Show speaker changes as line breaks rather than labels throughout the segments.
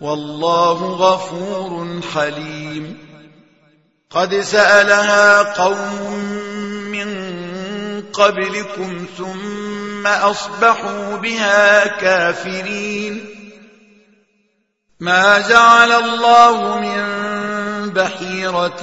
والله غفور حليم. قد سألها قوم من قبلكم ثم أصبحوا بها كافرين. ما جعل الله من بحيرة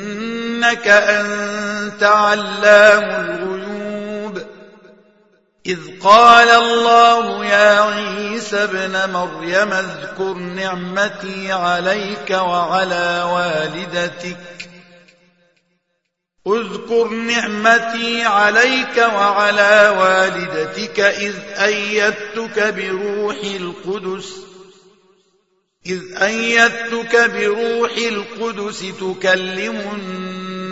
إنك أنت علام الغيوب. إذ قال الله يا عيسى ابن مريم اذكر نعمتي عليك وعلى والدتك. اذكر نعمتي عليك وعلى والدتك إذ أيدتك بروح القدس. إذ أيدتك بروح القدس تكلم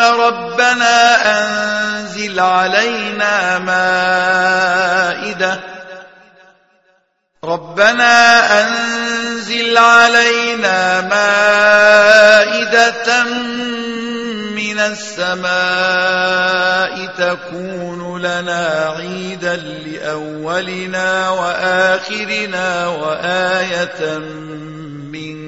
ربنا أنزل علينا مائدة ربنا أنزل علينا مائدة من السماء تكون لنا عيدا لأولنا وآخرنا وآية منك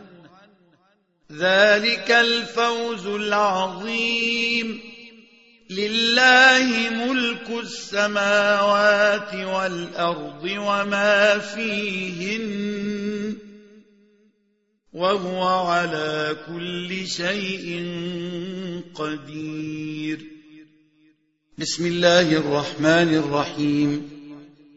ذلك الفوز العظيم. لله ملك السماوات والأرض وما فيهن وهو على كل شيء قدير. بسم الله الرحمن الرحيم.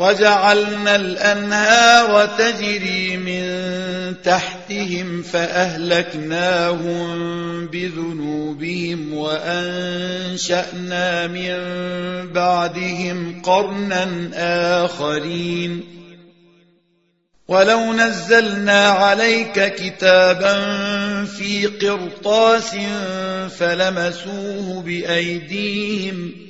وجعلنا الأنهار تجري من تحتهم فأهلكناهم بذنوبهم وأنشأنا من بعدهم قرنا آخرين. ولو نزلنا عليك كتابا في قرطاس فلمسوه بأيديهم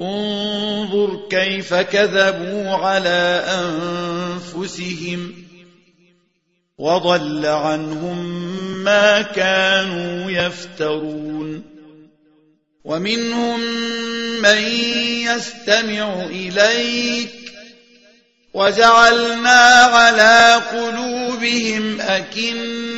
انظر كيف كذبوا على أنفسهم وضل عنهم ما كانوا يفترون ومنهم من يستمع إليك وجعلنا على قلوبهم أكنة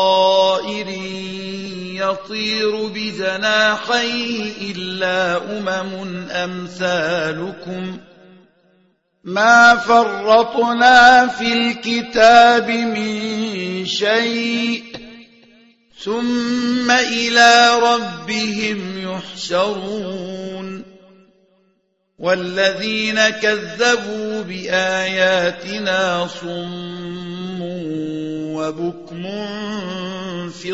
يطير بجناحيه إلا أمم أمثالكم ما فرطنا في الكتاب من شيء ثم إلى ربهم يحشرون والذين كذبوا بآياتنا صم وبكم في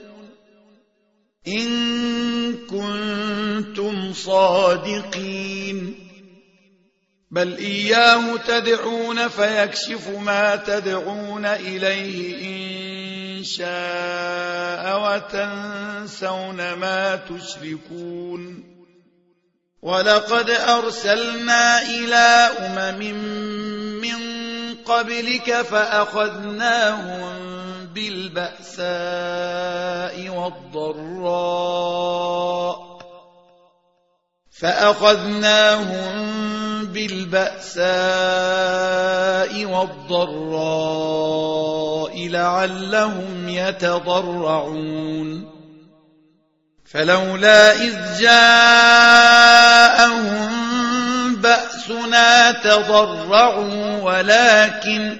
إن كنتم صادقين. بل إياه تدعون فيكشف ما تدعون إليه إن شاء وتنسون ما تشركون. ولقد أرسلنا إلى أمم من قبلك فأخذناهم بالبأساء والضراء فأخذناهم بالبأساء والضراء لعلهم يتضرعون فلولا إذ جاءهم بأسنا تضرعوا ولكن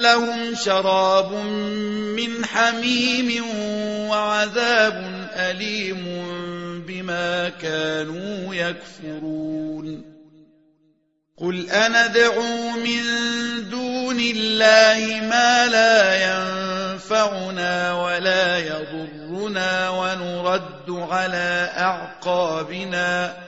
لهم شراب من حميم وعذاب أليم بما كانوا يكفرون. قل أندعو من دون الله ما لا ينفعنا ولا يضرنا ونرد على أعقابنا.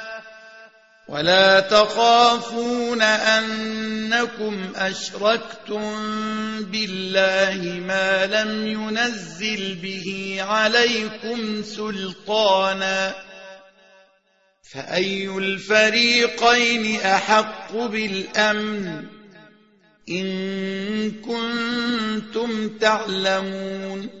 ولا تخافون أنكم أشركتم بالله ما لم ينزل به عليكم سلطانا فأي الفريقين أحق بالأمن إن كنتم تعلمون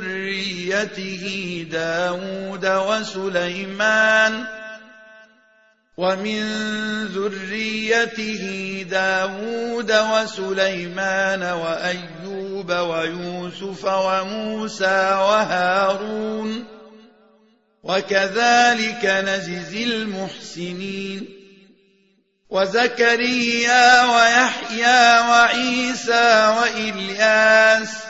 ذريته داود وسليمان ومن ذريته داود وسليمان وأيوب ويوسف وموسى وهارون وكذلك نجزي المحسنين وزكريا ويحيى وعيسى وإلياس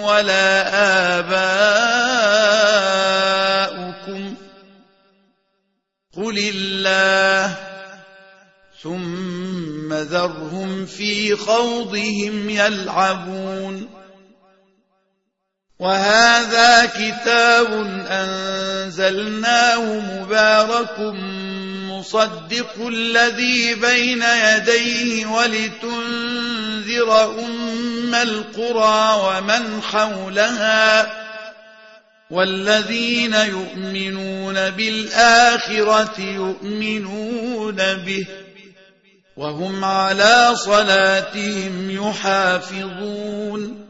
ولا آباؤكم قل الله ثم ذرهم في خوضهم يلعبون وهذا كتاب أنزلناه مبارك مصدق الذي بين يديه ولتنذر أم القرى ومن حولها والذين يؤمنون بالآخرة يؤمنون به وهم على صلاتهم يحافظون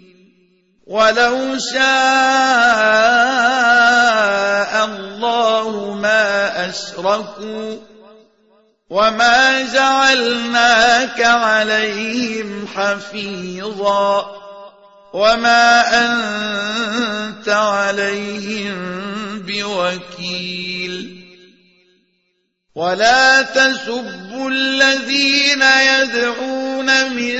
ولو شاء الله ما أشركوا وما جعلناك عليهم حفيظا وما أنت عليهم بوكيل. ولا تسبوا الذين يدعون من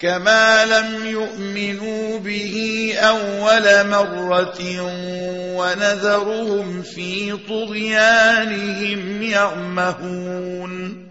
كما لم يؤمنوا به أول مرة ونذرهم في طغيانهم يعمهون